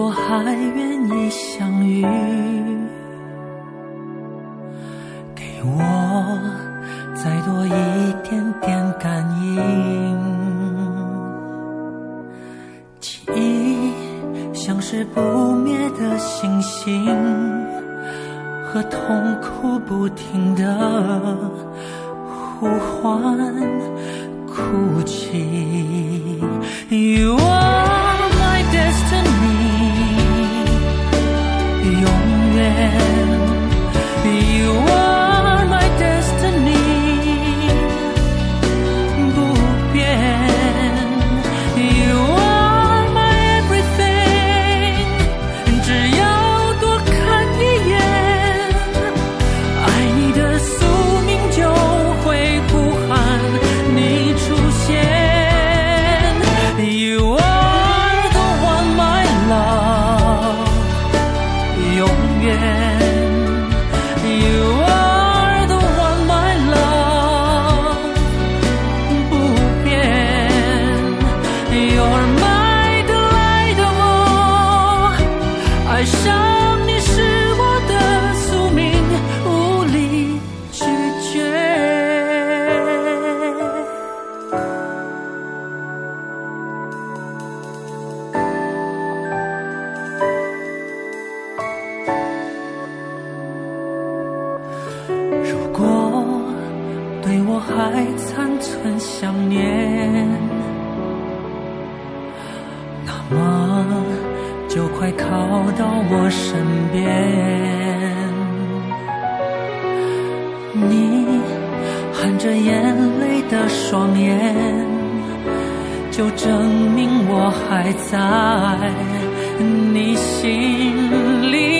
果还愿意相遇，给我再多一点点感应。记忆像是不灭的星星，和痛苦不停的呼唤、哭泣。对我还残存想念，那么就快靠到我身边。你含着眼泪的双眼，就证明我还在你心里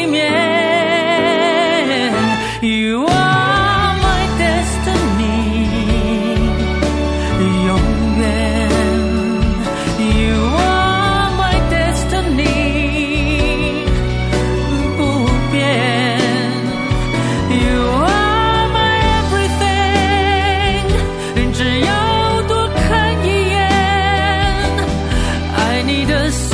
just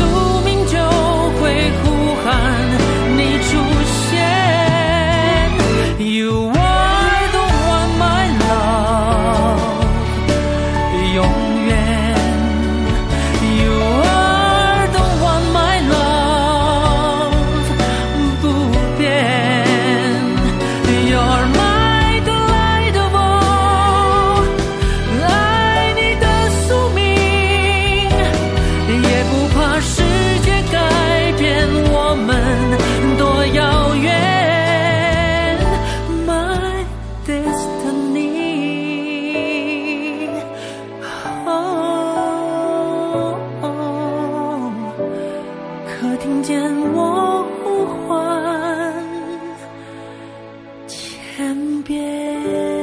别